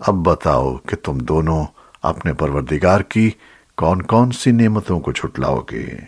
अब बताओ कि तुम दोनों अपने परवरदिगार की कौन कौन सी नेमतों को छुटलाओगे?